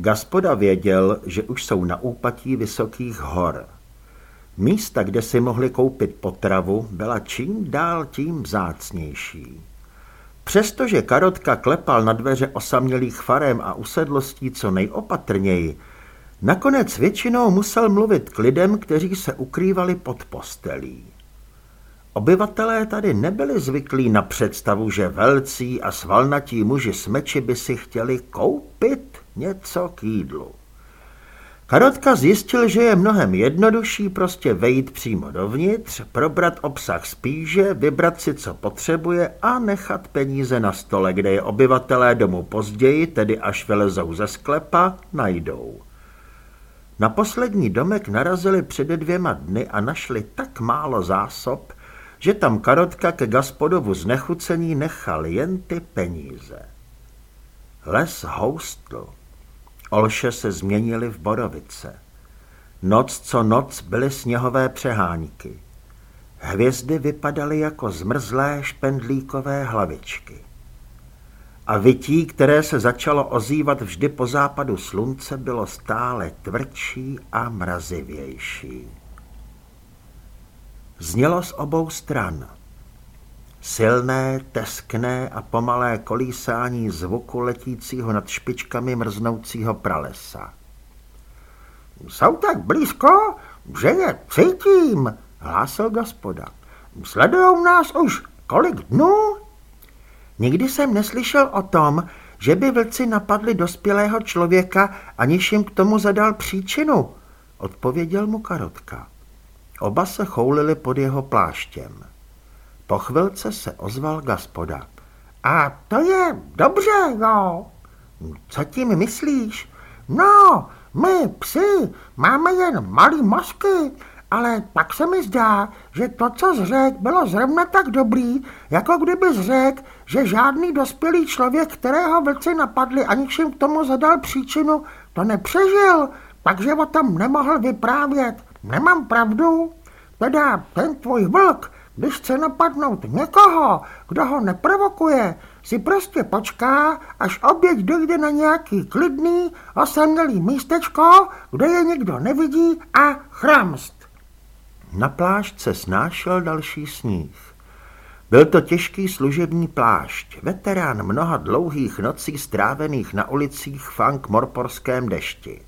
Gaspoda věděl, že už jsou na úpatí vysokých hor. Místa, kde si mohli koupit potravu, byla čím dál tím vzácnější. Přestože Karotka klepal na dveře osamělých farem a usedlostí co nejopatrněji, nakonec většinou musel mluvit k lidem, kteří se ukrývali pod postelí. Obyvatelé tady nebyli zvyklí na představu, že velcí a svalnatí muži s meči by si chtěli koupit něco k jídlu. Karotka zjistil, že je mnohem jednodušší prostě vejít přímo dovnitř, probrat obsah spíže, vybrat si, co potřebuje a nechat peníze na stole, kde je obyvatelé domu později, tedy až vylezou ze sklepa, najdou. Na poslední domek narazili před dvěma dny a našli tak málo zásob, že tam Karotka ke gaspodovu znechucení nechal jen ty peníze. Les houstl. Olše se změnily v borovice. Noc co noc byly sněhové přehánky. Hvězdy vypadaly jako zmrzlé špendlíkové hlavičky. A vytí, které se začalo ozývat vždy po západu slunce, bylo stále tvrdší a mrazivější. Znělo z obou stran. Silné, teskné a pomalé kolísání zvuku letícího nad špičkami mrznoucího pralesa. Jsou tak blízko, že je cítím, hlásil gospoda. Sledujou nás už kolik dnů? Nikdy jsem neslyšel o tom, že by vlci napadli dospělého člověka, aniž jim k tomu zadal příčinu, odpověděl mu Karotka. Oba se choulili pod jeho pláštěm. Po chvilce se ozval gaspoda. A to je dobře, jo. Co tím myslíš? No, my, psi, máme jen malý mozky, ale pak se mi zdá, že to, co zřek, bylo zrovna tak dobrý, jako kdyby zřek, že žádný dospělý člověk, kterého vlci napadli, aniž jim k tomu zadal příčinu, to nepřežil, takže o tom nemohl vyprávět. Nemám pravdu? Teda ten tvůj vlk, když chce napadnout někoho, kdo ho neprovokuje, si prostě počká, až oběť dojde na nějaký klidný, osamělý místečko, kde je nikdo nevidí a chramst. Na plášť se snášel další sníh. Byl to těžký služební plášť, veterán mnoha dlouhých nocí strávených na ulicích Funk Morporském dešti.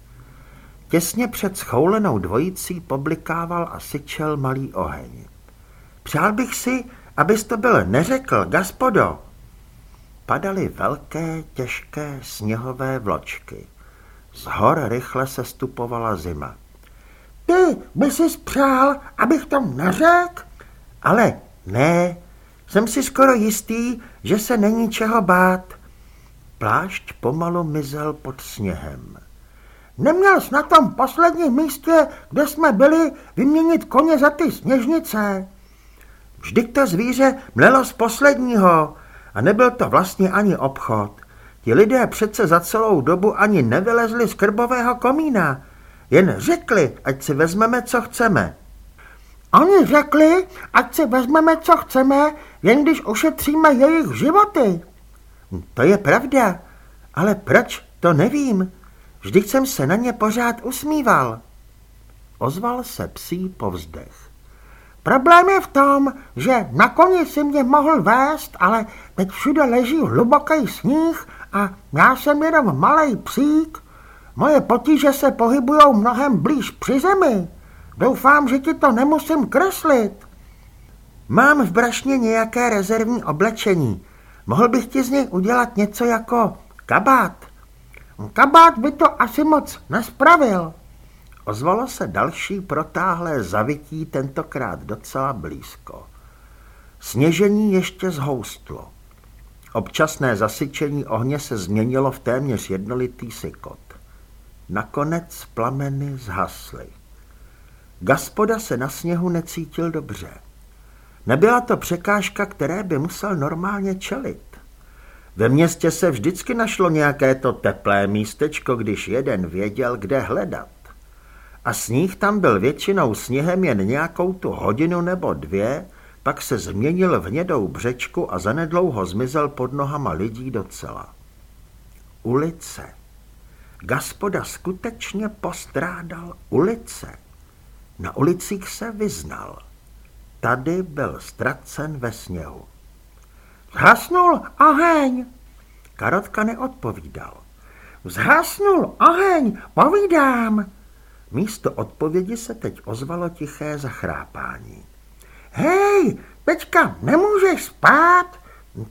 Těsně před schoulenou dvojicí poblikával a syčel malý oheň. Přál bych si, abys to byl neřekl, gaspodo. Padaly velké, těžké sněhové vločky. Z hor rychle se stupovala zima. Ty by si přál, abych to neřekl? Ale ne, jsem si skoro jistý, že se není čeho bát. Plášť pomalu mizel pod sněhem. Neměl jsi na tom posledním místě, kde jsme byli, vyměnit koně za ty sněžnice? Vždyť to zvíře mlelo z posledního a nebyl to vlastně ani obchod. Ti lidé přece za celou dobu ani nevylezli z krbového komína. Jen řekli, ať si vezmeme, co chceme. Oni řekli, ať si vezmeme, co chceme, jen když ušetříme jejich životy. To je pravda, ale proč, to nevím. Vždyť jsem se na ně pořád usmíval. Ozval se psí povzdech. Problém je v tom, že na koni si mě mohl vést, ale teď všude leží hluboký sníh a já jsem jenom malý psík. Moje potíže se pohybují mnohem blíž při zemi. Doufám, že ti to nemusím kreslit. Mám v brašně nějaké rezervní oblečení. Mohl bych ti z něj udělat něco jako kabát. Kabát by to asi moc nespravil. Ozvalo se další protáhlé zavití, tentokrát docela blízko. Sněžení ještě zhoustlo. Občasné zasyčení ohně se změnilo v téměř jednolitý sykot. Nakonec plameny zhasly. Gaspoda se na sněhu necítil dobře. Nebyla to překážka, které by musel normálně čelit. Ve městě se vždycky našlo nějaké to teplé místečko, když jeden věděl, kde hledat. A sníh tam byl většinou sněhem jen nějakou tu hodinu nebo dvě, pak se změnil v hnědou břečku a zanedlouho zmizel pod nohama lidí docela. Ulice. Gaspoda skutečně postrádal ulice. Na ulicích se vyznal. Tady byl ztracen ve sněhu. Zhasnul oheň! Karotka neodpovídal. Zhasnul oheň, povídám! Místo odpovědi se teď ozvalo tiché zachrápání. Hej, teďka nemůžeš spát?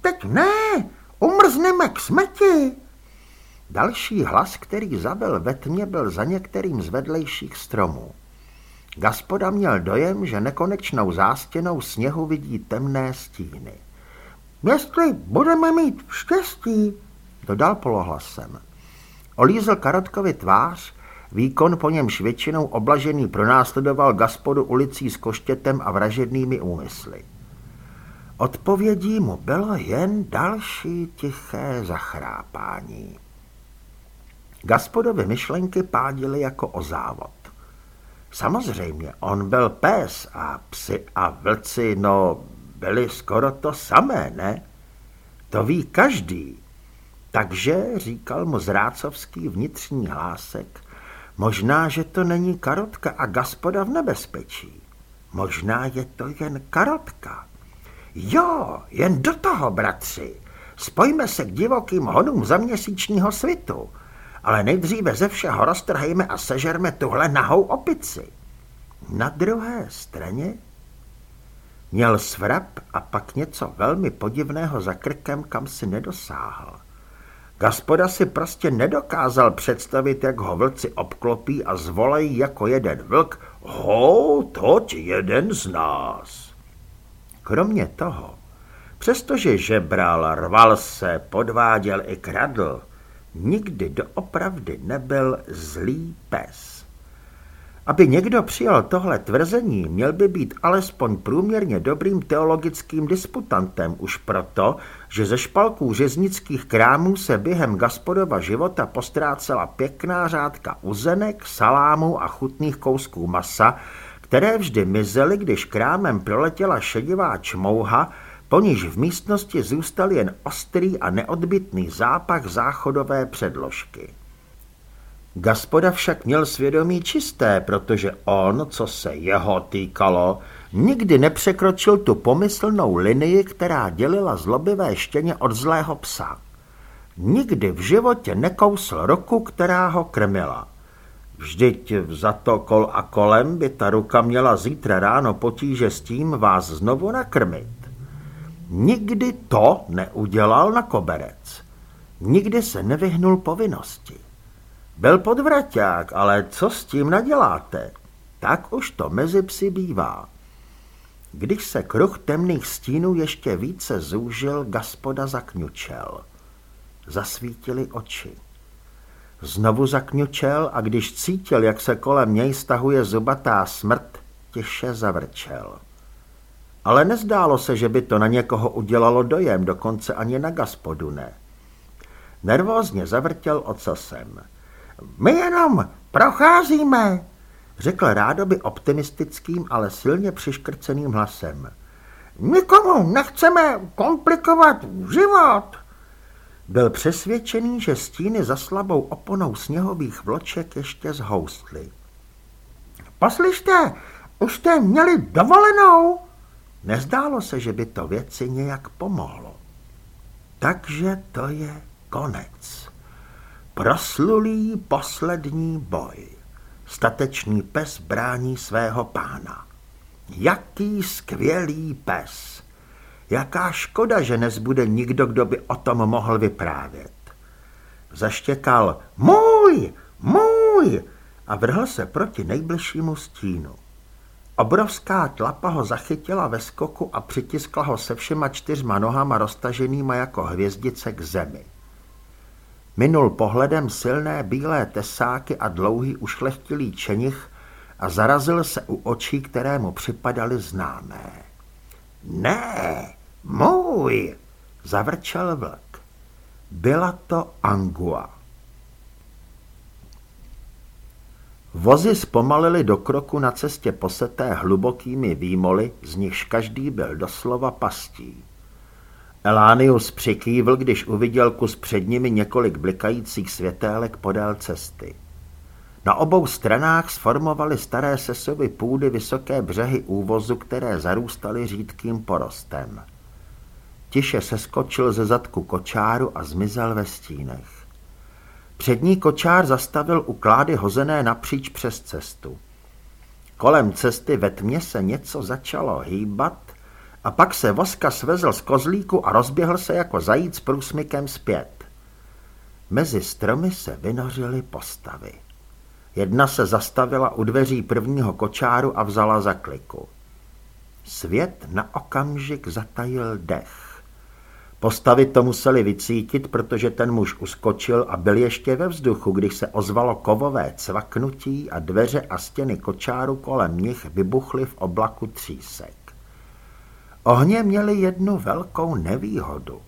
Teď ne, umrzneme k smeti. Další hlas, který zabil ve tmě, byl za některým z vedlejších stromů. Gaspoda měl dojem, že nekonečnou zástěnou sněhu vidí temné stíny. Jestli budeme mít štěstí, dodal polohlasem. Olízl Karotkovi tvář, výkon po němž většinou oblažený pronásledoval Gaspodu ulicí s koštětem a vražednými úmysly. Odpovědí mu bylo jen další tiché zachrápání. Gaspodovy myšlenky pádily jako o závod. Samozřejmě, on byl pes a psy a vlci, no, byli skoro to samé, ne? To ví každý. Takže, říkal mu zrácovský vnitřní hlásek, možná, že to není karotka a gaspoda v nebezpečí. Možná je to jen karotka. Jo, jen do toho, bratři. Spojme se k divokým honům za měsíčního svitu ale nejdříve ze všeho roztrhejme a sežerme tuhle nahou opici. Na druhé straně měl svrap a pak něco velmi podivného za krkem, kam si nedosáhl. Gaspoda si prostě nedokázal představit, jak ho vlci obklopí a zvolají jako jeden vlk, ho, toť jeden z nás. Kromě toho, přestože žebral, rval se, podváděl i kradl, nikdy doopravdy nebyl zlý pes. Aby někdo přijal tohle tvrzení, měl by být alespoň průměrně dobrým teologickým disputantem už proto, že ze špalků řeznických krámů se během gaspodova života postrácela pěkná řádka uzenek, salámů a chutných kousků masa, které vždy mizely, když krámem proletěla šedivá čmouha, po níž v místnosti zůstal jen ostrý a neodbitný zápach záchodové předložky. Gaspoda však měl svědomí čisté, protože on, co se jeho týkalo, nikdy nepřekročil tu pomyslnou linii, která dělila zlobivé štěně od zlého psa. Nikdy v životě nekousl ruku, která ho krmila. Vždyť za to kol a kolem by ta ruka měla zítra ráno potíže s tím vás znovu nakrmit. Nikdy to neudělal na koberec. Nikdy se nevyhnul povinnosti. Byl podvraťák, ale co s tím naděláte? Tak už to mezi psi bývá. Když se kruh temných stínů ještě více zúžil, gaspoda zakňučel. Zasvítili oči. Znovu zakňučel a když cítil, jak se kolem něj stahuje zubatá smrt, těše zavrčel ale nezdálo se, že by to na někoho udělalo dojem, dokonce ani na gaspodu ne. Nervózně zavrtěl ocasem. My jenom procházíme, řekl rádoby optimistickým, ale silně přiškrceným hlasem. Nikomu nechceme komplikovat život. Byl přesvědčený, že stíny za slabou oponou sněhových vloček ještě zhoustly. Poslyšte, už jste měli dovolenou? Nezdálo se, že by to věci nějak pomohlo. Takže to je konec. Proslulý poslední boj. Statečný pes brání svého pána. Jaký skvělý pes. Jaká škoda, že nezbude nikdo, kdo by o tom mohl vyprávět. Zaštěkal můj, můj a vrhl se proti nejbližšímu stínu. Obrovská tlapa ho zachytila ve skoku a přitiskla ho se všema čtyřma nohama roztaženýma jako hvězdice k zemi. Minul pohledem silné bílé tesáky a dlouhý ušlechtilý čenich a zarazil se u očí, které mu připadaly známé. Ne, můj, zavrčel vlk. Byla to Angua. Vozy zpomalily do kroku na cestě poseté hlubokými výmoly, z nichž každý byl doslova pastí. Elánius přikývl, když uviděl kus před nimi několik blikajících světélek podél cesty. Na obou stranách sformovaly staré sesovy půdy vysoké břehy úvozu, které zarůstaly řídkým porostem. Tiše seskočil ze zadku kočáru a zmizel ve stínech. Přední kočár zastavil u klády hozené napříč přes cestu. Kolem cesty ve tmě se něco začalo hýbat a pak se Voska svezl z kozlíku a rozběhl se jako zajíc průsmykem zpět. Mezi stromy se vynořily postavy. Jedna se zastavila u dveří prvního kočáru a vzala za kliku. Svět na okamžik zatajil dech. Postavy to museli vycítit, protože ten muž uskočil a byl ještě ve vzduchu, když se ozvalo kovové cvaknutí a dveře a stěny kočáru kolem nich vybuchly v oblaku třísek. Ohně měli jednu velkou nevýhodu.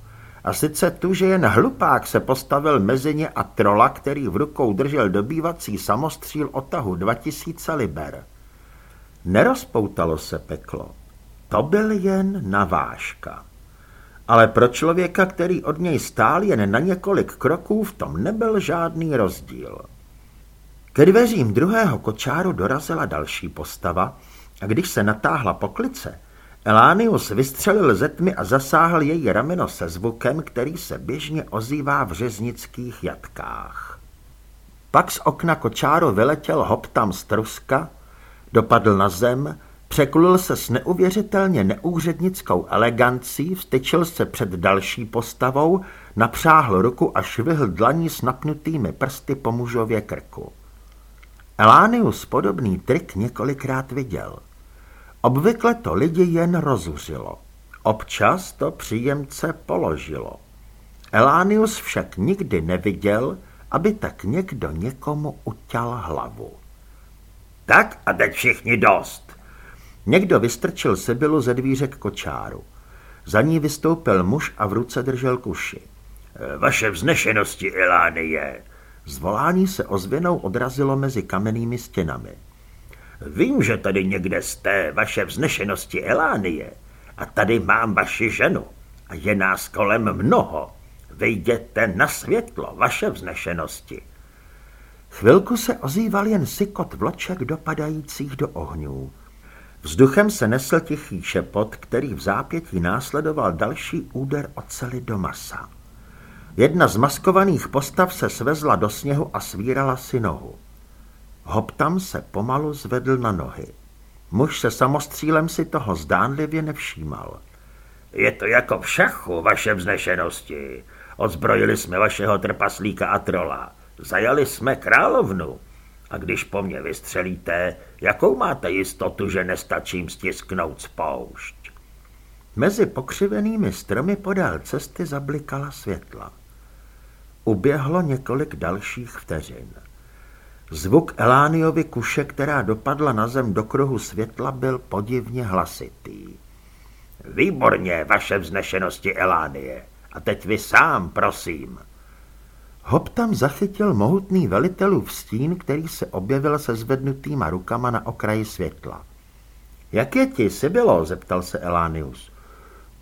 A sice tu, že jen hlupák se postavil mezi ně a trola, který v rukou držel dobývací samostříl o tahu 2000 liber. Nerozpoutalo se peklo. To byl jen navážka. Ale pro člověka, který od něj stál jen na několik kroků, v tom nebyl žádný rozdíl. Ke dveřím druhého kočáru dorazila další postava a když se natáhla poklice, Elánius vystřelil ze tmy a zasáhl její rameno se zvukem, který se běžně ozývá v řeznických jatkách. Pak z okna kočáru vyletěl hoptam z truska, dopadl na zem, překlul se s neuvěřitelně neúřednickou elegancí, vstyčil se před další postavou, napřáhl ruku a švihl dlaní s napnutými prsty po mužově krku. Elánius podobný trik několikrát viděl – Obvykle to lidi jen rozuřilo. Občas to příjemce položilo. Elánius však nikdy neviděl, aby tak někdo někomu utěl hlavu. Tak a teď všichni dost. Někdo vystrčil Sibylu ze dvíře k kočáru. Za ní vystoupil muž a v ruce držel kuši. Vaše vznešenosti, Elánie. Zvolání se ozvěnou odrazilo mezi kamennými stěnami. Vím, že tady někde jste, vaše vznešenosti Elánie, a tady mám vaši ženu a je nás kolem mnoho. Vejděte na světlo, vaše vznešenosti. Chvilku se ozýval jen sykot vloček dopadajících do ohňů. Vzduchem se nesl tichý šepot, který v zápětí následoval další úder oceli do masa. Jedna z maskovaných postav se svezla do sněhu a svírala si nohu. Hoptam se pomalu zvedl na nohy. Muž se samostřílem si toho zdánlivě nevšímal. Je to jako v šachu, vaše vznešenosti. Odzbrojili jsme vašeho trpaslíka a trola. Zajali jsme královnu. A když po mně vystřelíte, jakou máte jistotu, že nestačím stisknout spoušť? Mezi pokřivenými stromy podél cesty zablikala světla. Uběhlo několik dalších vteřin. Zvuk Elániovy kuše, která dopadla na zem do kruhu světla, byl podivně hlasitý. Výborně, vaše vznešenosti Elánie. A teď vy sám, prosím. Hop tam zachytil mohutný velitelův stín, který se objevil se zvednutýma rukama na okraji světla. Jak je ti, Sibilo? zeptal se Elánius.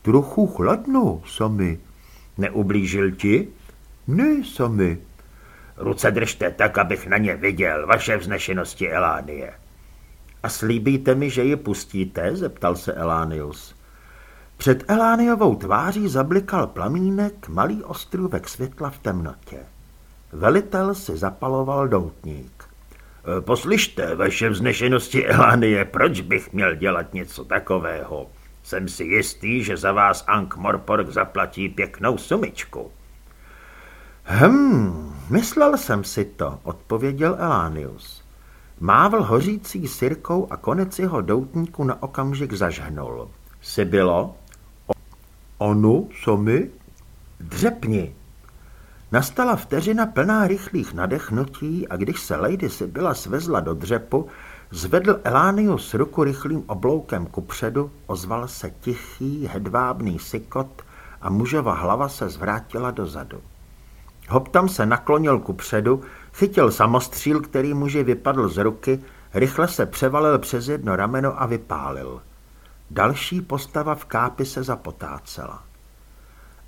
Trochu chladno, sami. Neublížil ti? Ne, sami. Ruce držte tak, abych na ně viděl, vaše vznešenosti Elánie. A slíbíte mi, že ji pustíte? zeptal se Elánius. Před Elániovou tváří zablikal plamínek, malý ostrůvek světla v temnotě. Velitel si zapaloval doutník. E, poslyšte, vaše vznešenosti Elánie, proč bych měl dělat něco takového? Jsem si jistý, že za vás Ank Morpork zaplatí pěknou sumičku. Hm, myslel jsem si to, odpověděl Elánius. Mávl hořící sirkou a konec jeho doutníku na okamžik zažhnul. bylo? Onu, co mi? Dřepni. Nastala vteřina plná rychlých nadechnutí a když se Lady Sibyla svezla do dřepu, zvedl Elánius ruku rychlým obloukem kupředu, ozval se tichý, hedvábný sykot a mužova hlava se zvrátila dozadu. Hoptam se naklonil ku předu, chytil samostříl, který muži vypadl z ruky, rychle se převalil přes jedno rameno a vypálil. Další postava v kápi se zapotácela.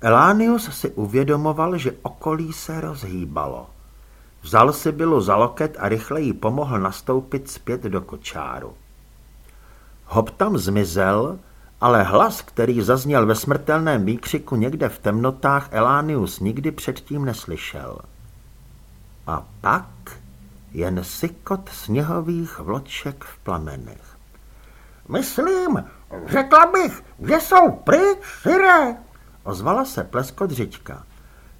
Elánius si uvědomoval, že okolí se rozhýbalo. Vzal si bylo za loket a rychle jí pomohl nastoupit zpět do kočáru. Hop tam zmizel, ale hlas, který zazněl ve smrtelném výkřiku někde v temnotách, Elánius nikdy předtím neslyšel. A pak jen sykot sněhových vloček v plamenech. Myslím, řekla bych, že jsou pryč, syré, ozvala se pleskot řička.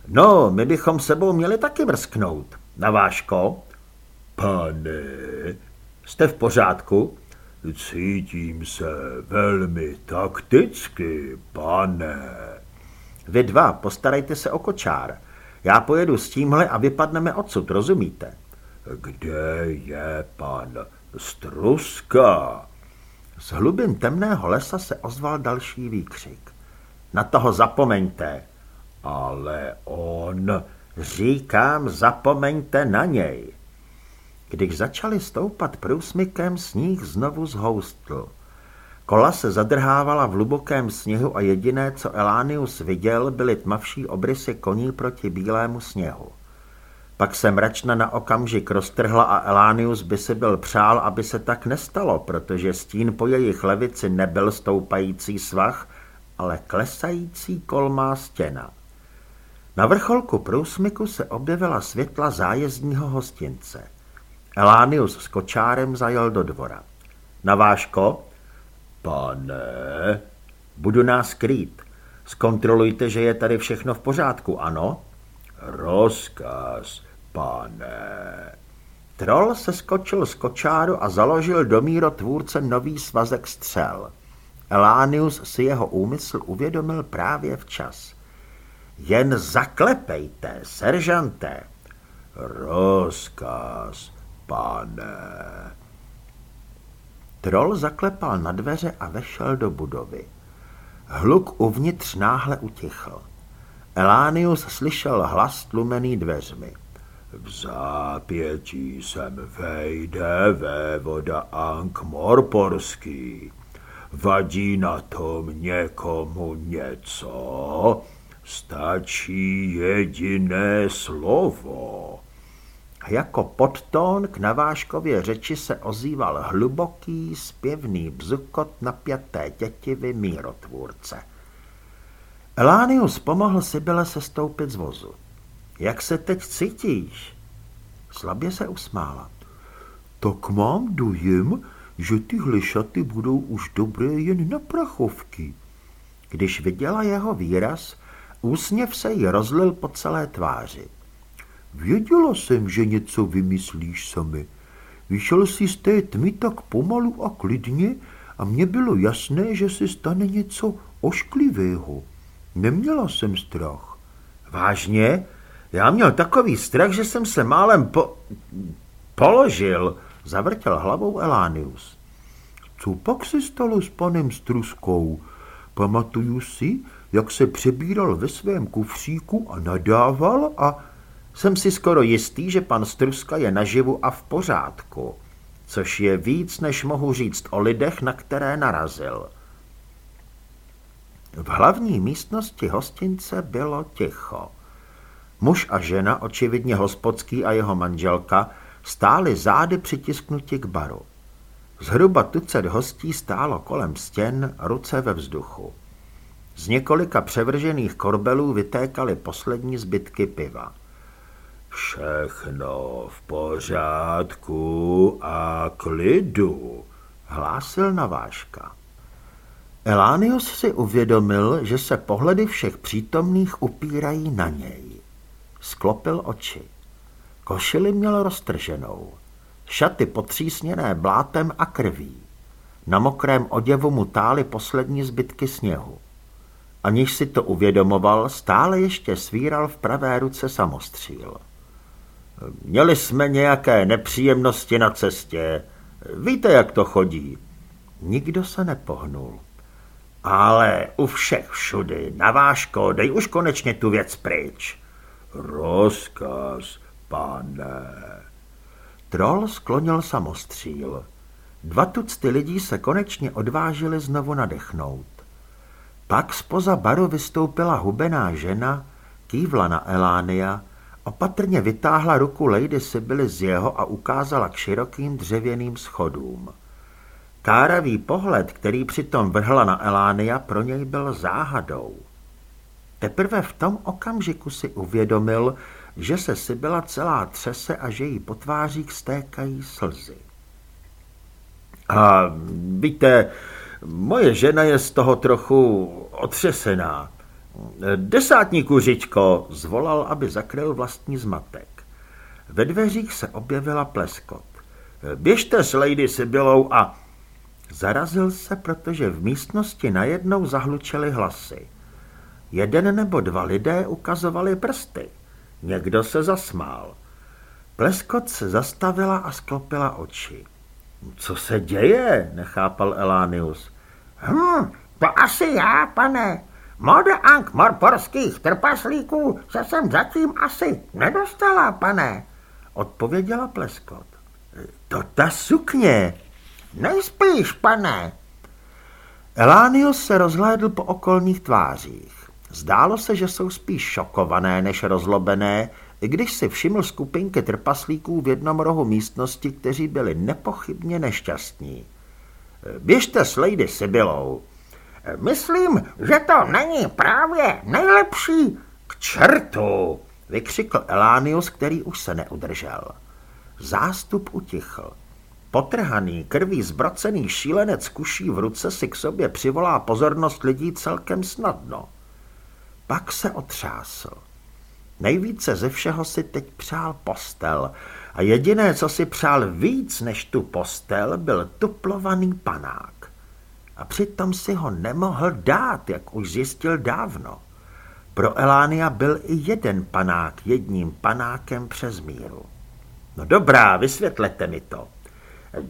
No, my bychom sebou měli taky mrsknout. Naváško? Pane, jste v pořádku? Cítím se velmi takticky, pane. Vy dva, postarejte se o kočár. Já pojedu s tímhle a vypadneme odsud, rozumíte? Kde je pan Struska? Z hlubin temného lesa se ozval další výkřik. Na toho zapomeňte. Ale on... Říkám, zapomeňte na něj. Když začali stoupat průsmykem, sníh znovu zhoustl. Kola se zadrhávala v hlubokém sněhu a jediné, co Elánius viděl, byly tmavší obrysy koní proti bílému sněhu. Pak se mračna na okamžik roztrhla a Elánius by si byl přál, aby se tak nestalo, protože stín po jejich levici nebyl stoupající svah, ale klesající kolmá stěna. Na vrcholku průsmyku se objevila světla zájezdního hostince. Elánius s kočárem zajel do dvora. Naváško? Pane? Budu nás krýt. Zkontrolujte, že je tady všechno v pořádku, ano? Rozkaz, pane. Troll se skočil z kočáru a založil do tvůrce nový svazek střel. Elánius si jeho úmysl uvědomil právě včas. Jen zaklepejte, seržante. Rozkaz, pane. Troll zaklepal na dveře a vešel do budovy. Hluk uvnitř náhle utichl. Elánius slyšel hlas tlumený dveřmi. V zápětí sem vejde vévoda Ank Morporský. Vadí na tom někomu něco? Stačí jediné slovo. Jako podtón k navážkově řeči se ozýval hluboký, zpěvný bzukot napjaté tětivy mírotvůrce. Elánius pomohl Sibyle se stoupit z vozu. Jak se teď cítíš? Slabě se usmála. Tak mám dojem, že tyhle šaty budou už dobré jen na prachovky. Když viděla jeho výraz, úsměv se jí rozlil po celé tváři. Věděla jsem, že něco vymyslíš sami. Vyšel jsi z té tmy tak pomalu a klidně a mně bylo jasné, že se stane něco ošklivého. Neměla jsem strach. Vážně? Já měl takový strach, že jsem se málem po... položil, zavrtěl hlavou Elánius. Co pak se stalo s panem Struskou? Pamatuju si, jak se přebíral ve svém kufříku a nadával a jsem si skoro jistý, že pan Struska je naživu a v pořádku, což je víc, než mohu říct o lidech, na které narazil. V hlavní místnosti hostince bylo ticho. Muž a žena, očividně hospodský a jeho manželka, stáli zády přitisknuti k baru. Zhruba tucet hostí stálo kolem stěn, ruce ve vzduchu. Z několika převržených korbelů vytékaly poslední zbytky piva. Všechno v pořádku a klidu, hlásil Naváška. Elánius si uvědomil, že se pohledy všech přítomných upírají na něj. Sklopil oči. Košili měl roztrženou. Šaty potřísněné blátem a krví. Na mokrém oděvu mu tály poslední zbytky sněhu. Aniž si to uvědomoval, stále ještě svíral v pravé ruce samostříl. Měli jsme nějaké nepříjemnosti na cestě. Víte, jak to chodí. Nikdo se nepohnul. Ale u všech všudy, navážko, dej už konečně tu věc pryč. Rozkaz, pane. Troll sklonil samostříl. Dva tucty lidí se konečně odvážili znovu nadechnout. Pak spoza baru vystoupila hubená žena, kývla na Elánia, opatrně vytáhla ruku Lady Sibyly z jeho a ukázala k širokým dřevěným schodům. Káravý pohled, který přitom vrhla na Elánia, pro něj byl záhadou. Teprve v tom okamžiku si uvědomil, že se Sibyla celá třese a že jí po tvářích stékají slzy. A víte, moje žena je z toho trochu otřesená. Desátníku Řičko zvolal, aby zakryl vlastní zmatek. Ve dveřích se objevila pleskot. Běžte s Lady Sibylou a... Zarazil se, protože v místnosti najednou zahlučely hlasy. Jeden nebo dva lidé ukazovali prsty. Někdo se zasmál. Pleskot se zastavila a sklopila oči. Co se děje? nechápal Elánius. Hm, to asi já, pane. Mode Ank morporských trpaslíků se sem zatím asi nedostala, pane, odpověděla Pleskot. To ta sukně. Nejspíš, pane. Elánius se rozhlédl po okolních tvářích. Zdálo se, že jsou spíš šokované než rozlobené, když si všiml skupinky trpaslíků v jednom rohu místnosti, kteří byli nepochybně nešťastní. Běžte s Lady Sibylou. Myslím, že to není právě nejlepší. K čertu, vykřikl Elánius, který už se neudržel. Zástup utichl. Potrhaný, krví zbrocený šílenec kuší v ruce si k sobě přivolá pozornost lidí celkem snadno. Pak se otřásl. Nejvíce ze všeho si teď přál postel a jediné, co si přál víc než tu postel, byl tuplovaný panák. A přitom si ho nemohl dát, jak už zjistil dávno. Pro Elánia byl i jeden panák jedním panákem přes míru. No dobrá, vysvětlete mi to.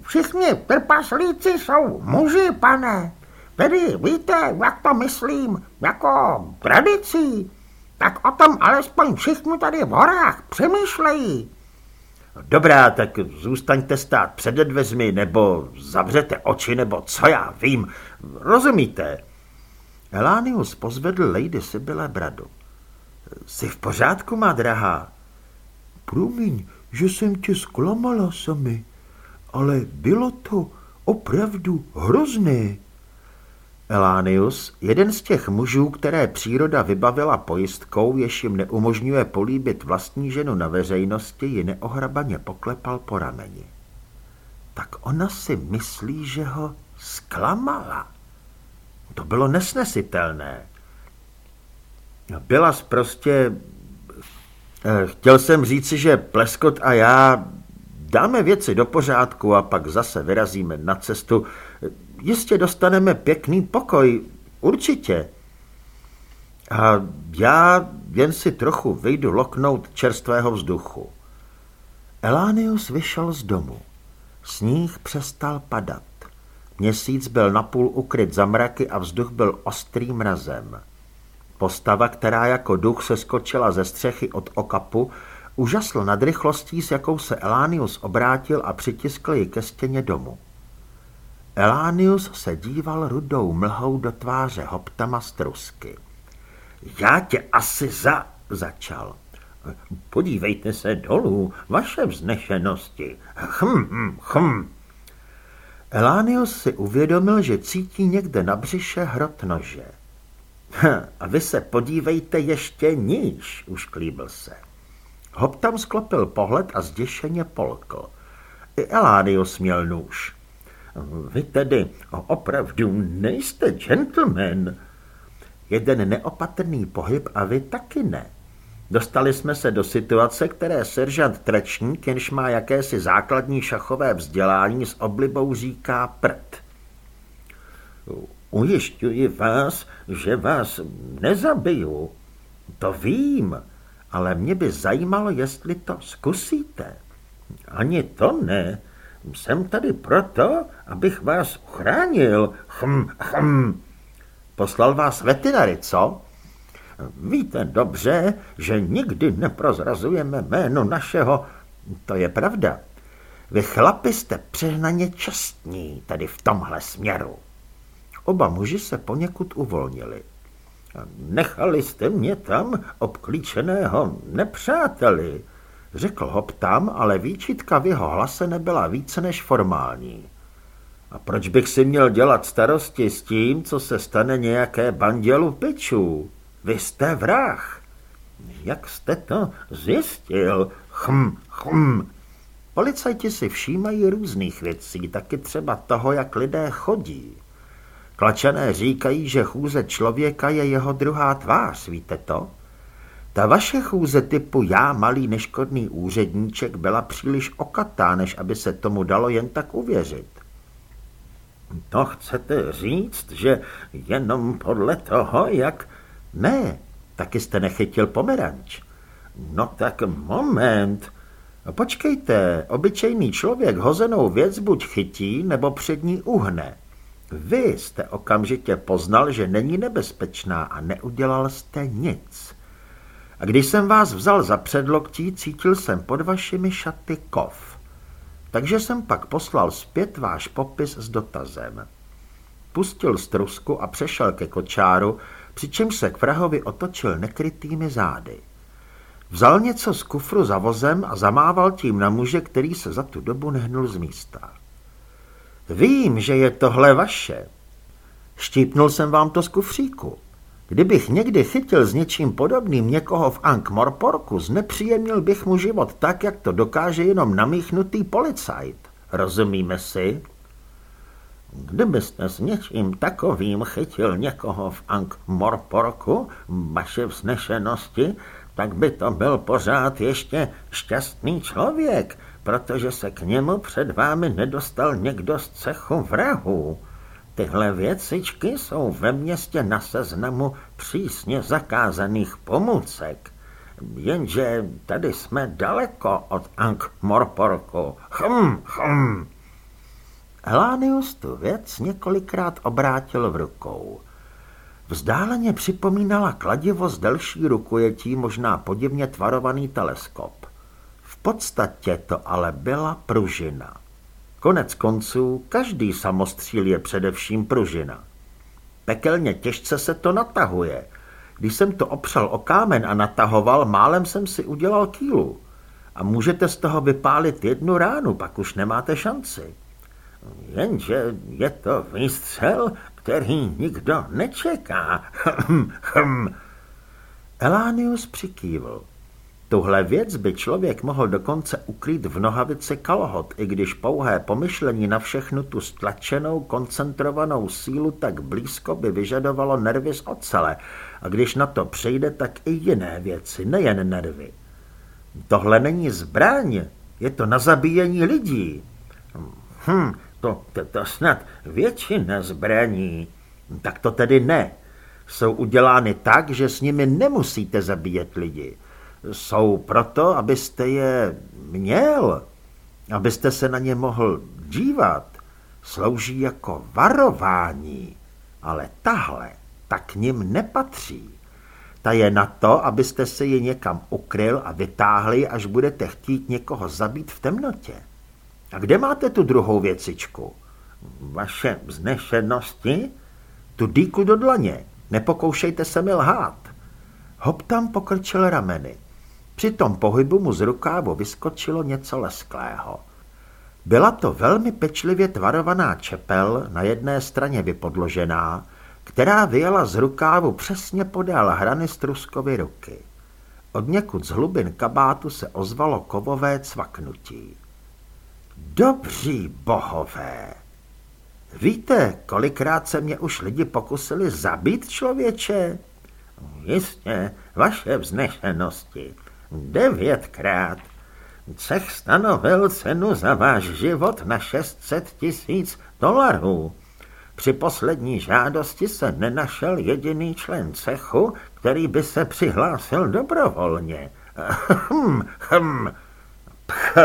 Všichni trpaslíci jsou muži, pane. Tedy víte, jak to myslím, jako tradicí. Tak o tom alespoň všichni tady v horách přemýšlejí. Dobrá, tak zůstaňte stát před dveřmi, nebo zavřete oči, nebo co já vím. Rozumíte? Elánius pozvedl Lady Sibyle bradu. Jsi v pořádku, má drahá? Promiň, že jsem tě zklamala sami, ale bylo to opravdu hrozné. Elánius, jeden z těch mužů, které příroda vybavila pojistkou, jež jim neumožňuje políbit vlastní ženu na veřejnosti, ji neohrabaně poklepal po rameni. Tak ona si myslí, že ho zklamala. To bylo nesnesitelné. Byla prostě... Eh, chtěl jsem říci, že Pleskot a já dáme věci do pořádku a pak zase vyrazíme na cestu jistě dostaneme pěkný pokoj, určitě. A já jen si trochu vyjdu loknout čerstvého vzduchu. Elánius vyšel z domu. Sníh přestal padat. Měsíc byl napůl ukryt za mraky a vzduch byl ostrým mrazem. Postava, která jako duch se skočila ze střechy od okapu, užasl nad rychlostí, s jakou se Elánius obrátil a přitiskl ji ke stěně domu. Elánius se díval rudou mlhou do tváře hoptama strusky. Já tě asi za... začal. Podívejte se dolů, vaše vznešenosti. Hm, hm, hm. Elánius si uvědomil, že cítí někde na břiše hrot nože. Hm, a vy se podívejte ještě níž, už klíbil se. Hoptam sklopil pohled a zděšeně polkl. I Elánius měl nůž. Vy tedy opravdu nejste gentleman. Jeden neopatrný pohyb a vy taky ne. Dostali jsme se do situace, které seržant Trečník, jenž má jakési základní šachové vzdělání, s oblibou říká prd. Ujišťuji vás, že vás nezabiju. To vím, ale mě by zajímalo, jestli to zkusíte. Ani to ne. Jsem tady proto, abych vás uchránil. Hm, hm. Poslal vás veterinary, co? Víte dobře, že nikdy neprozrazujeme jméno našeho... To je pravda. Vy chlapi jste přehnaně čestní tady v tomhle směru. Oba muži se poněkud uvolnili. Nechali jste mě tam obklíčeného nepřáteli, řekl Hoptam, ale výčitka v jeho hlase nebyla více než formální. A proč bych si měl dělat starosti s tím, co se stane nějaké bandě lupičů? Vy jste vrah. Jak jste to zjistil? Chm, chm. Policajti si všímají různých věcí, taky třeba toho, jak lidé chodí. Klačané říkají, že chůze člověka je jeho druhá tvář, víte to? Ta vaše chůze typu já, malý neškodný úředníček, byla příliš okatá, než aby se tomu dalo jen tak uvěřit. To chcete říct, že jenom podle toho, jak... Ne, taky jste nechytil pomeranč. No tak moment. Počkejte, obyčejný člověk hozenou věc buď chytí, nebo před ní uhne. Vy jste okamžitě poznal, že není nebezpečná a neudělal jste nic. A když jsem vás vzal za předloktí, cítil jsem pod vašimi šaty kov. Takže jsem pak poslal zpět váš popis s dotazem. Pustil strusku a přešel ke kočáru, přičemž se k vrahovi otočil nekrytými zády. Vzal něco z kufru za vozem a zamával tím na muže, který se za tu dobu nehnul z místa. Vím, že je tohle vaše. Štípnul jsem vám to z kufříku. Kdybych někdy chytil s něčím podobným někoho v Ankh-Morporku, znepříjemnil bych mu život tak, jak to dokáže jenom namíchnutý policajt. Rozumíme si? Kdybyste s něčím takovým chytil někoho v Ankh-Morporku, vaše vznešenosti, tak by to byl pořád ještě šťastný člověk, protože se k němu před vámi nedostal někdo z cechu vrahů. Tyhle věcičky jsou ve městě na seznamu přísně zakázaných pomůcek. Jenže tady jsme daleko od Ankh-Morporku. Hm, hm. Elánius tu věc několikrát obrátil v rukou. Vzdáleně připomínala kladivo z delší rukojetí, možná podivně tvarovaný teleskop. V podstatě to ale byla pružina. Konec konců, každý samostříl je především pružina. Pekelně těžce se to natahuje. Když jsem to opřel o kámen a natahoval, málem jsem si udělal kýlu. A můžete z toho vypálit jednu ránu, pak už nemáte šanci. Jenže je to výstřel, který nikdo nečeká. Elánius přikývl. Tuhle věc by člověk mohl dokonce ukrýt v nohavici kalhot, i když pouhé pomyšlení na všechnu tu stlačenou, koncentrovanou sílu tak blízko by vyžadovalo nervy z ocele, a když na to přejde, tak i jiné věci, nejen nervy. Tohle není zbraň, je to na zabíjení lidí. Hm, to, to, to snad většina zbraní. Tak to tedy ne. Jsou udělány tak, že s nimi nemusíte zabíjet lidi. Jsou proto, abyste je měl, abyste se na ně mohl dívat. Slouží jako varování, ale tahle tak ním nepatří. Ta je na to, abyste se ji někam ukryl a vytáhli, až budete chtít někoho zabít v temnotě. A kde máte tu druhou věcičku? Vaše vznešenosti? Tu dýku do dlaně. Nepokoušejte se mi lhát. Hop tam pokrčil rameny. Při tom pohybu mu z rukávu vyskočilo něco lesklého. Byla to velmi pečlivě tvarovaná čepel, na jedné straně vypodložená, která vyjela z rukávu přesně podél hrany struskovy ruky. Od někud z hlubin kabátu se ozvalo kovové cvaknutí. Dobří bohové! Víte, kolikrát se mě už lidi pokusili zabít člověče? Jistě, vaše vznešenosti. Devětkrát. Cech stanovil cenu za váš život na 600 tisíc dolarů. Při poslední žádosti se nenašel jediný člen cechu, který by se přihlásil dobrovolně. Hm, hm, pch.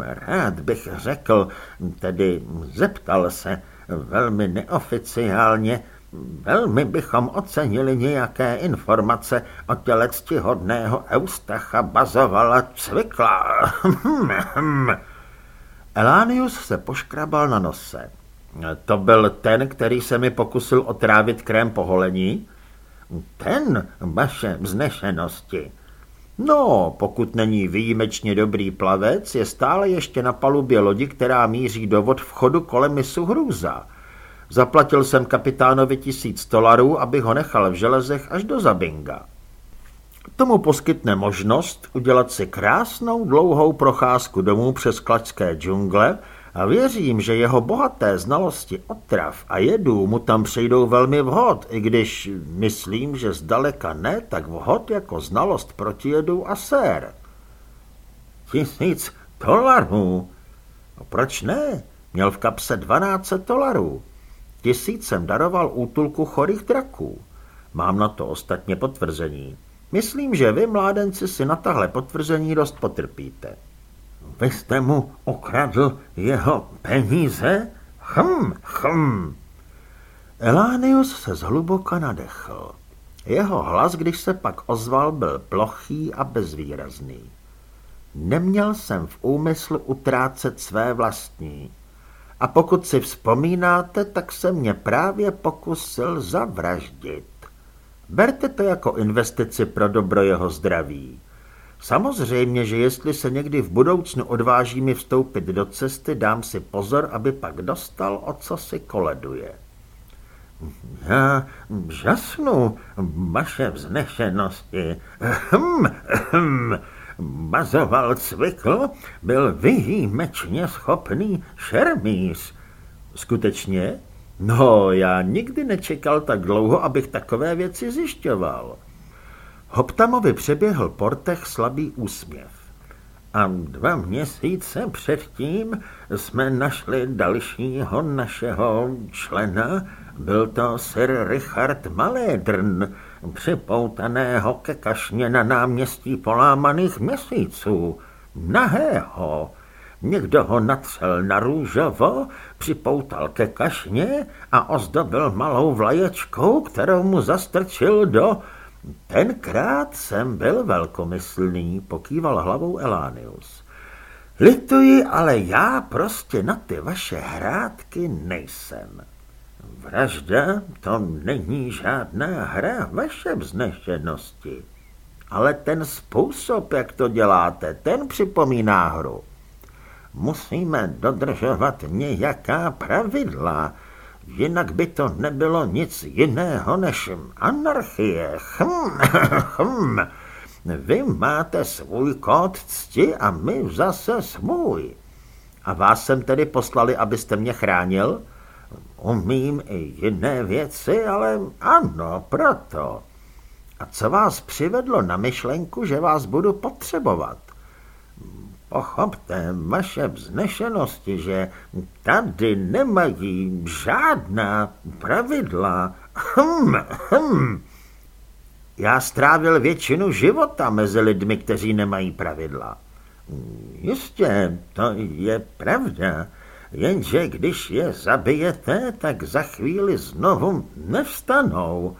Rád bych řekl, tedy zeptal se velmi neoficiálně, velmi bychom ocenili nějaké informace o těle ctihodného Eustacha Bazovala Cvikla. Elánius se poškrabal na nose. To byl ten, který se mi pokusil otrávit krém poholení? Ten, vaše vznešenosti. No, pokud není výjimečně dobrý plavec, je stále ještě na palubě lodi, která míří do vod vchodu kolem misu Hrůza. Zaplatil jsem kapitánovi tisíc dolarů, aby ho nechal v železech až do Zabinga. Tomu poskytne možnost udělat si krásnou dlouhou procházku domů přes klačské džungle a věřím, že jeho bohaté znalosti otrav a jedů mu tam přejdou velmi vhod, i když myslím, že zdaleka ne tak vhod jako znalost protijedů a sér. Tisíc dolarů? No proč ne? Měl v kapse 12 dolarů. Tisíc jsem daroval útulku chorých draků. Mám na to ostatně potvrzení. Myslím, že vy, mládenci, si na tahle potvrzení dost potrpíte. Vy jste mu okradl jeho peníze? Hm, hm. Elánius se zhluboka nadechl. Jeho hlas, když se pak ozval, byl plochý a bezvýrazný. Neměl jsem v úmyslu utrácet své vlastní. A pokud si vzpomínáte, tak se mě právě pokusil zavraždit. Berte to jako investici pro dobro jeho zdraví. Samozřejmě, že jestli se někdy v budoucnu odváží mi vstoupit do cesty, dám si pozor, aby pak dostal, o co si koleduje. Já žasnu, vaše vznešenosti. Hm, hm. Bazoval cvikl byl výjimečně schopný šermíř. Skutečně? No, já nikdy nečekal tak dlouho, abych takové věci zjišťoval. Hoptamovi přeběhl portech slabý úsměv. A dva měsíce předtím jsme našli dalšího našeho člena, byl to sir Richard Malédrn, připoutaného ke kašně na náměstí polámaných měsíců, nahého. Někdo ho natřel na růžovo, připoutal ke kašně a ozdobil malou vlaječkou, kterou mu zastrčil do Tenkrát jsem byl velkomyslný, pokýval hlavou Elánius. Lituji, ale já prostě na ty vaše hrátky nejsem. Vražda to není žádná hra vaše vznešenosti. Ale ten způsob, jak to děláte, ten připomíná hru. Musíme dodržovat nějaká pravidla, Jinak by to nebylo nic jiného než anarchie. Hm, hm. Vy máte svůj kód cti a my zase svůj. A vás jsem tedy poslali, abyste mě chránil? Umím i jiné věci, ale ano, proto. A co vás přivedlo na myšlenku, že vás budu potřebovat? Pochopte, vaše vznešenosti, že tady nemají žádná pravidla. Hm, hm. Já strávil většinu života mezi lidmi, kteří nemají pravidla. Jistě, to je pravda, jenže když je zabijete, tak za chvíli znovu nevstanou.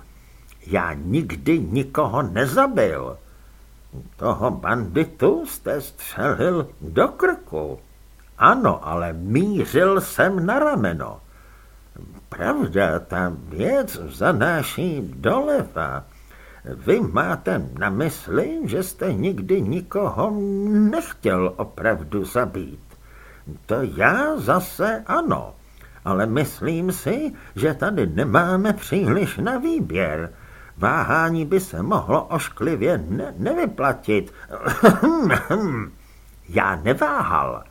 Já nikdy nikoho nezabil. Toho banditu jste střelil do krku. Ano, ale mířil jsem na rameno. Pravda, ta věc zanáší doleva. Vy máte na mysli, že jste nikdy nikoho nechtěl opravdu zabít. To já zase ano, ale myslím si, že tady nemáme příliš na výběr. Váhání by se mohlo ošklivě ne- nevyplatit. Já neváhal.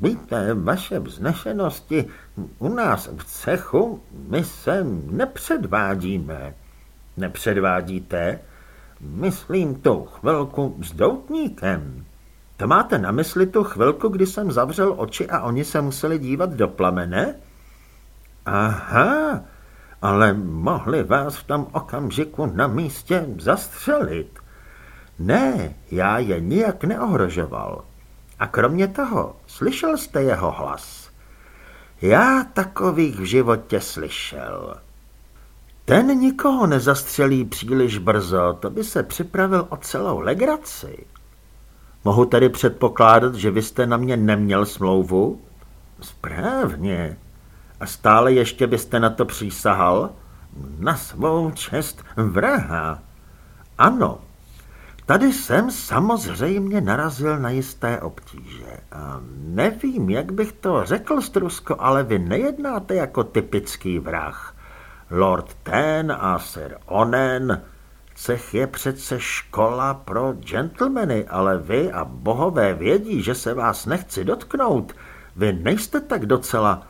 Víte, vaše vznešenosti, u nás v cechu my se nepředvádíme. Nepředvádíte? Myslím tu chvilku s doutníkem. To máte na mysli tu chvilku, kdy jsem zavřel oči a oni se museli dívat do plamene? Aha, ale mohli vás v tom okamžiku na místě zastřelit. Ne, já je nijak neohrožoval. A kromě toho, slyšel jste jeho hlas? Já takových v životě slyšel. Ten nikoho nezastřelí příliš brzo, to by se připravil o celou legraci. Mohu tedy předpokládat, že vy jste na mě neměl smlouvu? Správně. A stále ještě byste na to přísahal? Na svou čest vraha. Ano, tady jsem samozřejmě narazil na jisté obtíže. A nevím, jak bych to řekl, Strusko, ale vy nejednáte jako typický vrah. Lord ten a Sir Onen, cech je přece škola pro gentlemany, ale vy a bohové vědí, že se vás nechci dotknout. Vy nejste tak docela...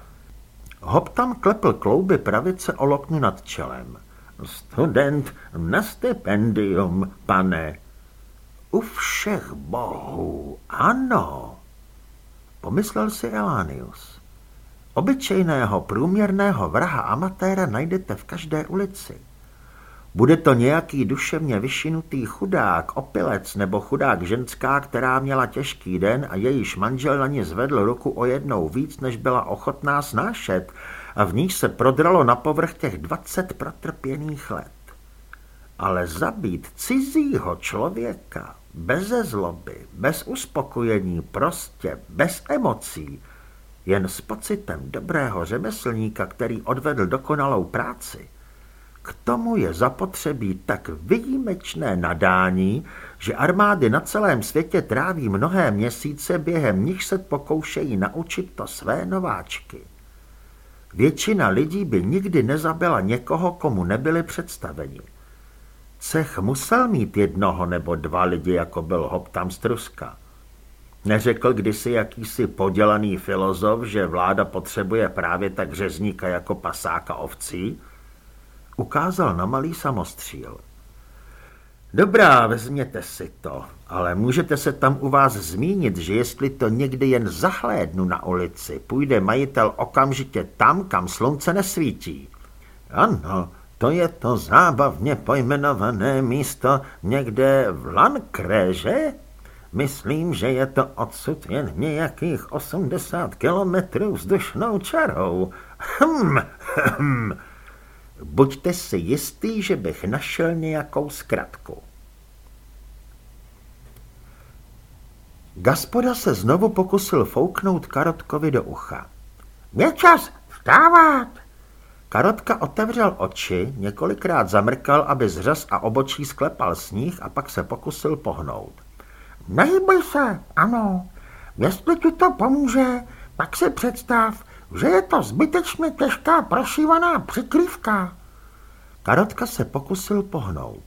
Hop tam klepl klouby pravice o loknu nad čelem. Student na stipendium, pane. U všech bohů, ano. Pomyslel si Elánius. Obyčejného průměrného vraha amatéra najdete v každé ulici. Bude to nějaký duševně vyšinutý chudák, opilec nebo chudák ženská, která měla těžký den a jejíž manžel na ní zvedl ruku o jednou víc, než byla ochotná snášet a v níž se prodralo na povrch těch dvacet protrpěných let. Ale zabít cizího člověka beze zloby, bez uspokojení, prostě bez emocí, jen s pocitem dobrého řemeslníka, který odvedl dokonalou práci, k tomu je zapotřebí tak výjimečné nadání, že armády na celém světě tráví mnohé měsíce, během nich se pokoušejí naučit to své nováčky. Většina lidí by nikdy nezabila někoho, komu nebyli představeni. Cech musel mít jednoho nebo dva lidi, jako byl Hoptam z Truska. Neřekl kdysi jakýsi podělaný filozof, že vláda potřebuje právě tak řezníka jako pasáka ovcí? Ukázal na malý samostříl. Dobrá, vezměte si to, ale můžete se tam u vás zmínit, že jestli to někdy jen zahlédnu na ulici, půjde majitel okamžitě tam, kam slunce nesvítí. Ano, to je to zábavně pojmenované místo někde v Lankre, že? Myslím, že je to odsud jen nějakých 80 kilometrů vzdušnou čarou. Hm, hm. Buďte si jistý, že bych našel nějakou zkratku. Gaspoda se znovu pokusil fouknout Karotkovi do ucha. Je čas vstávat! Karotka otevřel oči, několikrát zamrkal, aby z řas a obočí sklepal sníh a pak se pokusil pohnout. Nehybej se, ano. Jestli ti to pomůže, pak si představ, že je to zbytečně těžká prošívaná přikrývka. Karotka se pokusil pohnout.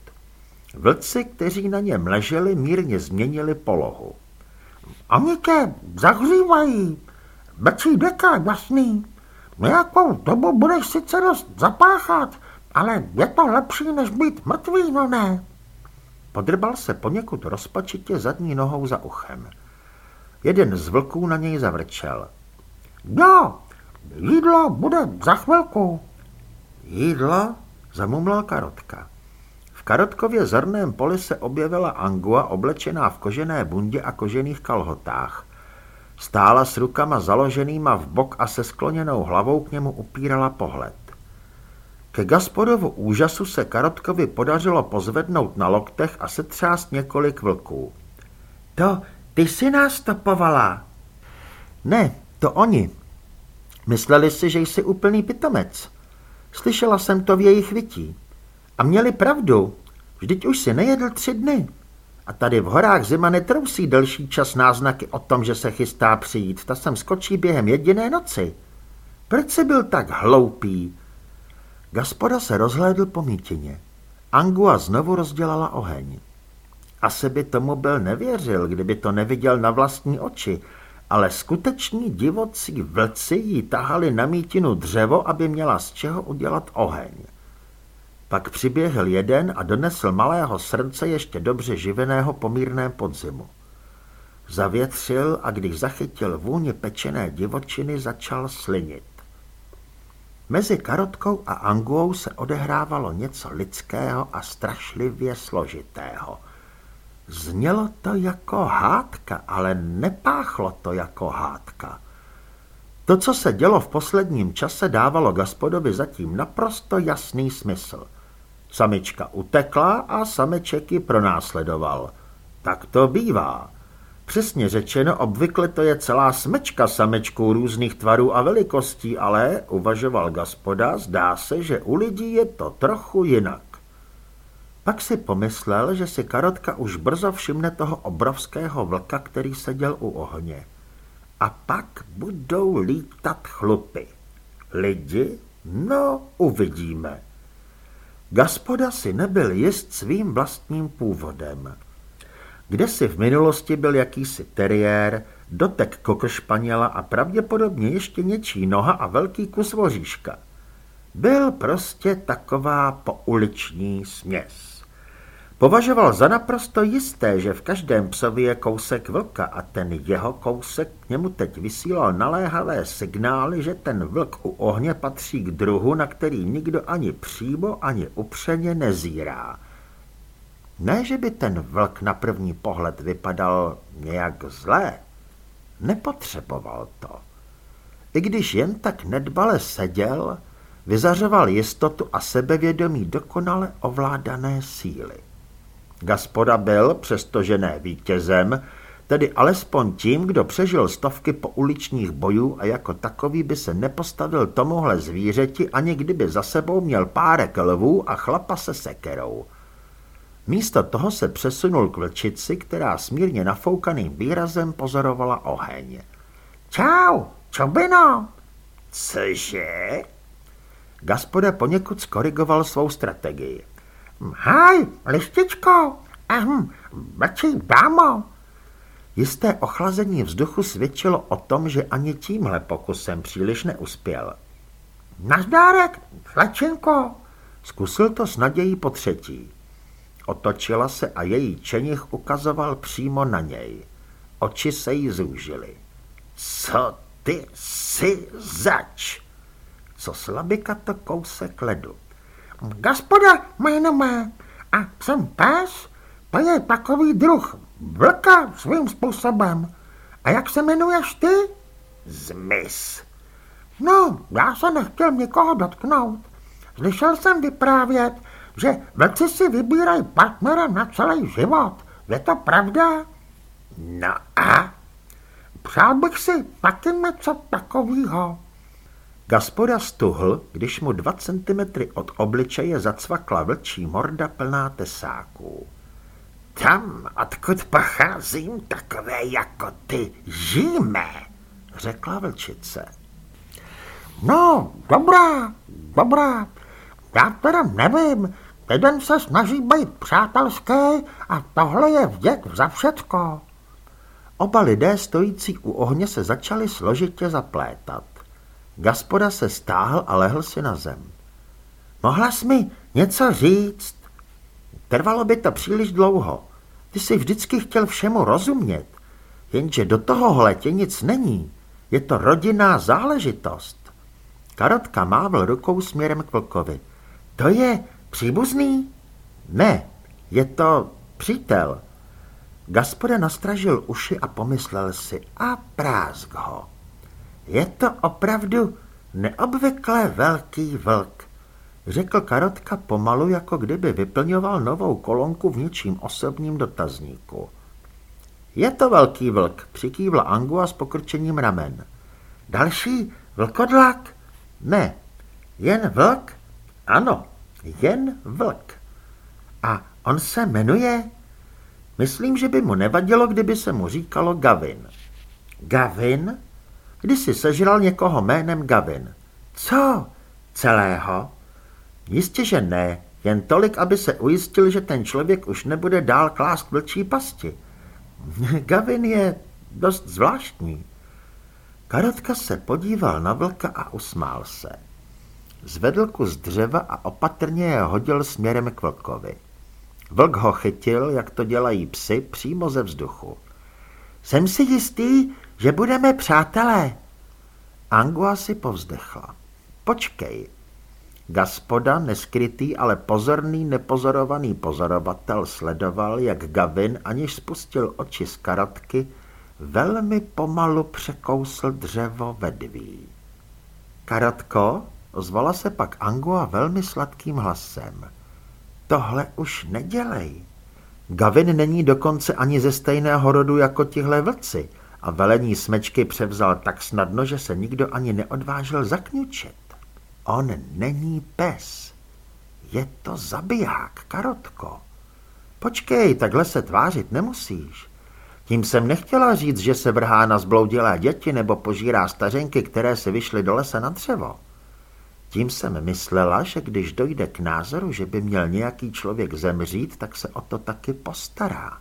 Vlci, kteří na něm leželi, mírně změnili polohu. Oni tě zahřívají. Bečí deka, jasný. Nějakou dobu budeš sice dost zapáchat, ale je to lepší, než být mrtvý, no ne? Podrbal se poněkud rozpačitě zadní nohou za uchem. Jeden z vlků na něj zavrčel. Jo, jídlo bude za chvilku. Jídlo? Zamumlal Karotka. V Karotkově zrném poli se objevila Angua oblečená v kožené bundě a kožených kalhotách. Stála s rukama založenýma v bok a se skloněnou hlavou k němu upírala pohled. Ke Gaspodovu úžasu se Karotkovi podařilo pozvednout na loktech a setřást několik vlků. To ty si nás topovala. Ne, to oni. Mysleli si, že jsi úplný pitomec. Slyšela jsem to v jejich vytí. A měli pravdu, vždyť už si nejedl tři dny. A tady v horách zima netrousí delší čas náznaky o tom, že se chystá přijít. Ta sem skočí během jediné noci. Proč jsi byl tak hloupý? Gaspoda se rozhlédl po mítině. Angua znovu rozdělala oheň. Asi by tomu byl nevěřil, kdyby to neviděl na vlastní oči, ale skuteční divocí vlci jí tahali na mítinu dřevo, aby měla z čeho udělat oheň. Pak přiběhl jeden a donesl malého srdce ještě dobře živeného po mírném podzimu. Zavětřil a když zachytil vůni pečené divočiny, začal slinit. Mezi Karotkou a Anguou se odehrávalo něco lidského a strašlivě složitého – Znělo to jako hádka, ale nepáchlo to jako hádka. To, co se dělo v posledním čase, dávalo Gaspodovi zatím naprosto jasný smysl. Samička utekla a sameček ji pronásledoval. Tak to bývá. Přesně řečeno, obvykle to je celá smečka samečků různých tvarů a velikostí, ale, uvažoval gaspoda, zdá se, že u lidí je to trochu jinak. Pak si pomyslel, že si Karotka už brzo všimne toho obrovského vlka, který seděl u ohně. A pak budou lítat chlupy. Lidi? No, uvidíme. Gaspoda si nebyl jist svým vlastním původem. Kde si v minulosti byl jakýsi teriér, dotek kokošpaněla a pravděpodobně ještě něčí noha a velký kus voříška. Byl prostě taková pouliční směs. Považoval za naprosto jisté, že v každém psovi je kousek vlka a ten jeho kousek k němu teď vysílal naléhavé signály, že ten vlk u ohně patří k druhu, na který nikdo ani přímo, ani upřeně nezírá. Ne, že by ten vlk na první pohled vypadal nějak zlé. Nepotřeboval to. I když jen tak nedbale seděl, vyzařoval jistotu a sebevědomí dokonale ovládané síly. Gaspoda byl, přestože ne vítězem, tedy alespoň tím, kdo přežil stovky pouličních bojů a jako takový by se nepostavil tomuhle zvířeti, ani kdyby za sebou měl párek lvů a chlapa se sekerou. Místo toho se přesunul k vlčici, která smírně nafoukaným výrazem pozorovala oheň. Čau, čobino! Cože? Gaspoda poněkud skorigoval svou strategii. Haj, lištičko, ahm, vlčí dámo. Jisté ochlazení vzduchu svědčilo o tom, že ani tímhle pokusem příliš neuspěl. Nazdárek, slečinko. Zkusil to s nadějí po třetí. Otočila se a její čenich ukazoval přímo na něj. Oči se jí zúžily. Co ty jsi zač? Co slabika to kousek ledu. Gaspoda jméno má a jsem pes, to je takový druh vlka svým způsobem. A jak se jmenuješ ty? Zmys. No, já se nechtěl nikoho dotknout. Slyšel jsem vyprávět, že vlci si vybírají partnera na celý život. Je to pravda? No a? Přál bych si taky něco takového. Gaspoda stuhl, když mu dva centimetry od obličeje zacvakla vlčí morda plná tesáků. Tam, odkud pocházím, takové jako ty žijeme, řekla vlčice. No, dobrá, dobrá, já teda nevím, jeden se snaží být přátelský a tohle je vděk za všecko. Oba lidé stojící u ohně se začali složitě zaplétat. Gaspoda se stáhl a lehl si na zem. Mohla jsi mi něco říct? Trvalo by to příliš dlouho. Ty jsi vždycky chtěl všemu rozumět, jenže do tohohle tě nic není. Je to rodinná záležitost. Karotka mávl rukou směrem k vlkovi. To je příbuzný? Ne, je to přítel. Gaspoda nastražil uši a pomyslel si a prázk ho. Je to opravdu neobvykle velký vlk, řekl Karotka pomalu, jako kdyby vyplňoval novou kolonku v něčím osobním dotazníku. Je to velký vlk, přikývla Angua s pokrčením ramen. Další vlkodlak? Ne, jen vlk? Ano, jen vlk. A on se jmenuje? Myslím, že by mu nevadilo, kdyby se mu říkalo Gavin. Gavin? Kdysi sežral někoho jménem Gavin. Co? Celého? Jistě, že ne, jen tolik, aby se ujistil, že ten člověk už nebude dál klást vlčí pasti. Gavin je dost zvláštní. Karotka se podíval na vlka a usmál se. Zvedl kus dřeva a opatrně je hodil směrem k vlkovi. Vlk ho chytil, jak to dělají psy, přímo ze vzduchu. Jsem si jistý, že budeme přátelé. Angua si povzdechla. Počkej. Gaspoda, neskrytý, ale pozorný, nepozorovaný pozorovatel sledoval, jak Gavin, aniž spustil oči z karotky, velmi pomalu překousl dřevo vedví. Karotko, ozvala se pak Angua velmi sladkým hlasem. Tohle už nedělej. Gavin není dokonce ani ze stejného rodu jako tihle vlci a velení smečky převzal tak snadno, že se nikdo ani neodvážil zakňučet. On není pes. Je to zabiják, Karotko. Počkej, takhle se tvářit nemusíš. Tím jsem nechtěla říct, že se vrhá na zbloudilé děti nebo požírá stařenky, které se vyšly do lesa na dřevo. Tím jsem myslela, že když dojde k názoru, že by měl nějaký člověk zemřít, tak se o to taky postará.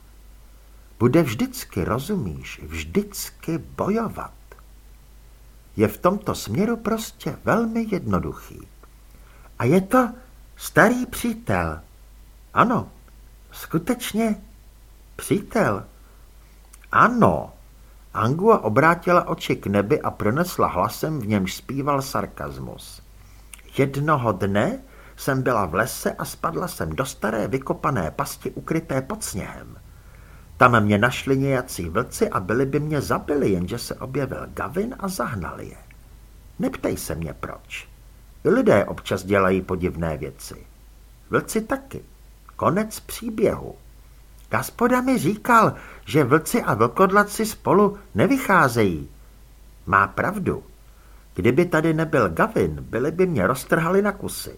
Bude vždycky, rozumíš, vždycky bojovat. Je v tomto směru prostě velmi jednoduchý. A je to starý přítel. Ano, skutečně přítel. Ano. Angua obrátila oči k nebi a pronesla hlasem, v němž zpíval sarkazmus. Jednoho dne jsem byla v lese a spadla jsem do staré vykopané pasti ukryté pod sněhem. Tam mě našli nějací vlci a byli by mě zabili, jenže se objevil Gavin a zahnali je. Neptej se mě proč. I lidé občas dělají podivné věci. Vlci taky. Konec příběhu. Gaspoda mi říkal, že vlci a vlkodlaci spolu nevycházejí. Má pravdu. Kdyby tady nebyl Gavin, byli by mě roztrhali na kusy.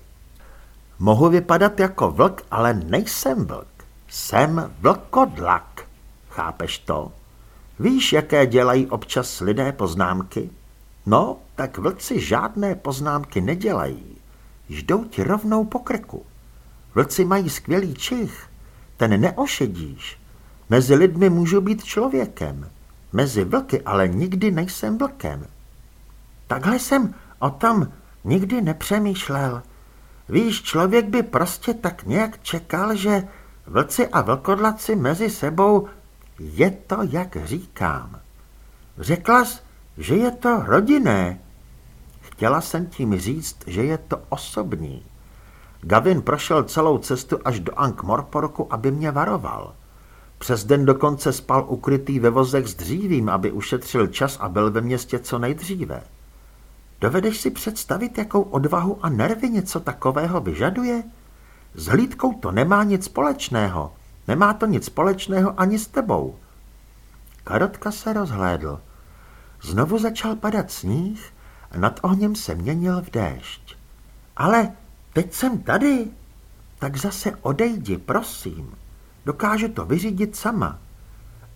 Mohu vypadat jako vlk, ale nejsem vlk. Jsem vlkodlak. Chápeš to? Víš, jaké dělají občas lidé poznámky? No, tak vlci žádné poznámky nedělají. Jdou ti rovnou po krku. Vlci mají skvělý čich. Ten neošedíš. Mezi lidmi můžu být člověkem. Mezi vlky ale nikdy nejsem vlkem. Takhle jsem o tom nikdy nepřemýšlel. Víš, člověk by prostě tak nějak čekal, že vlci a vlkodlaci mezi sebou je to, jak říkám. Řekla jsi, že je to rodinné. Chtěla jsem tím říct, že je to osobní. Gavin prošel celou cestu až do Ankh-Morporku, aby mě varoval. Přes den dokonce spal ukrytý ve vozech s dřívím, aby ušetřil čas a byl ve městě co nejdříve. Dovedeš si představit, jakou odvahu a nervy něco takového vyžaduje? S hlídkou to nemá nic společného. Nemá to nic společného ani s tebou. Karotka se rozhlédl. Znovu začal padat sníh a nad ohněm se měnil v déšť. Ale teď jsem tady. Tak zase odejdi, prosím. Dokážu to vyřídit sama.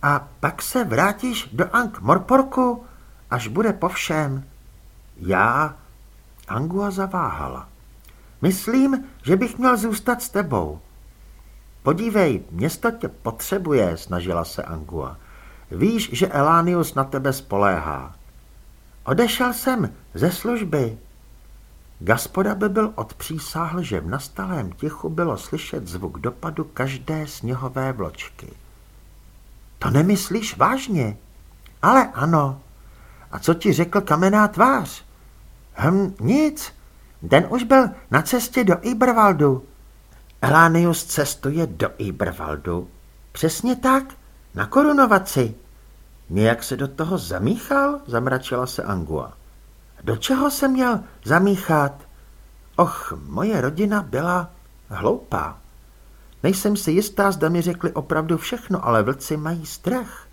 A pak se vrátíš do Ankh Morporku, až bude po všem. Já? Angua zaváhala. Myslím, že bych měl zůstat s tebou. Podívej, město tě potřebuje, snažila se Angua. Víš, že Elánius na tebe spoléhá. Odešel jsem ze služby. Gaspoda by byl odpřísáhl, že v nastalém tichu bylo slyšet zvuk dopadu každé sněhové vločky. To nemyslíš vážně? Ale ano. A co ti řekl kamená tvář? Hm, nic. Den už byl na cestě do Ibervaldu. Elánius cestuje do Ibervaldu. Přesně tak, na korunovaci. Nějak se do toho zamíchal, zamračila se Angua. Do čeho se měl zamíchat? Och, moje rodina byla hloupá. Nejsem si jistá, zda mi řekli opravdu všechno, ale vlci mají strach.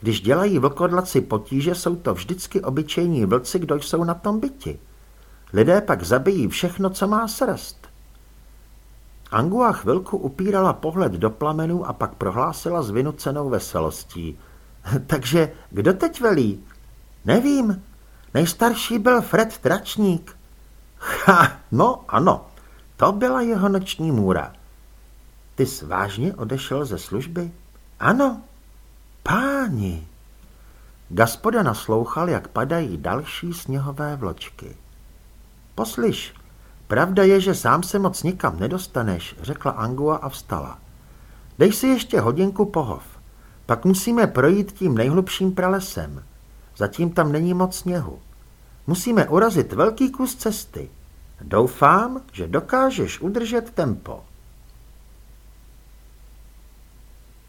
Když dělají vlkodlaci potíže, jsou to vždycky obyčejní vlci, kdo jsou na tom byti. Lidé pak zabijí všechno, co má srst. Angua chvilku upírala pohled do plamenů a pak prohlásila s vynucenou veselostí. Takže kdo teď velí? Nevím. Nejstarší byl Fred Tračník. Ha, no ano, to byla jeho noční můra. Ty jsi vážně odešel ze služby? Ano. Páni. Gaspoda naslouchal, jak padají další sněhové vločky. Poslyš, pravda je, že sám se moc nikam nedostaneš, řekla Angua a vstala. Dej si ještě hodinku pohov. Pak musíme projít tím nejhlubším pralesem. Zatím tam není moc sněhu. Musíme urazit velký kus cesty. Doufám, že dokážeš udržet tempo.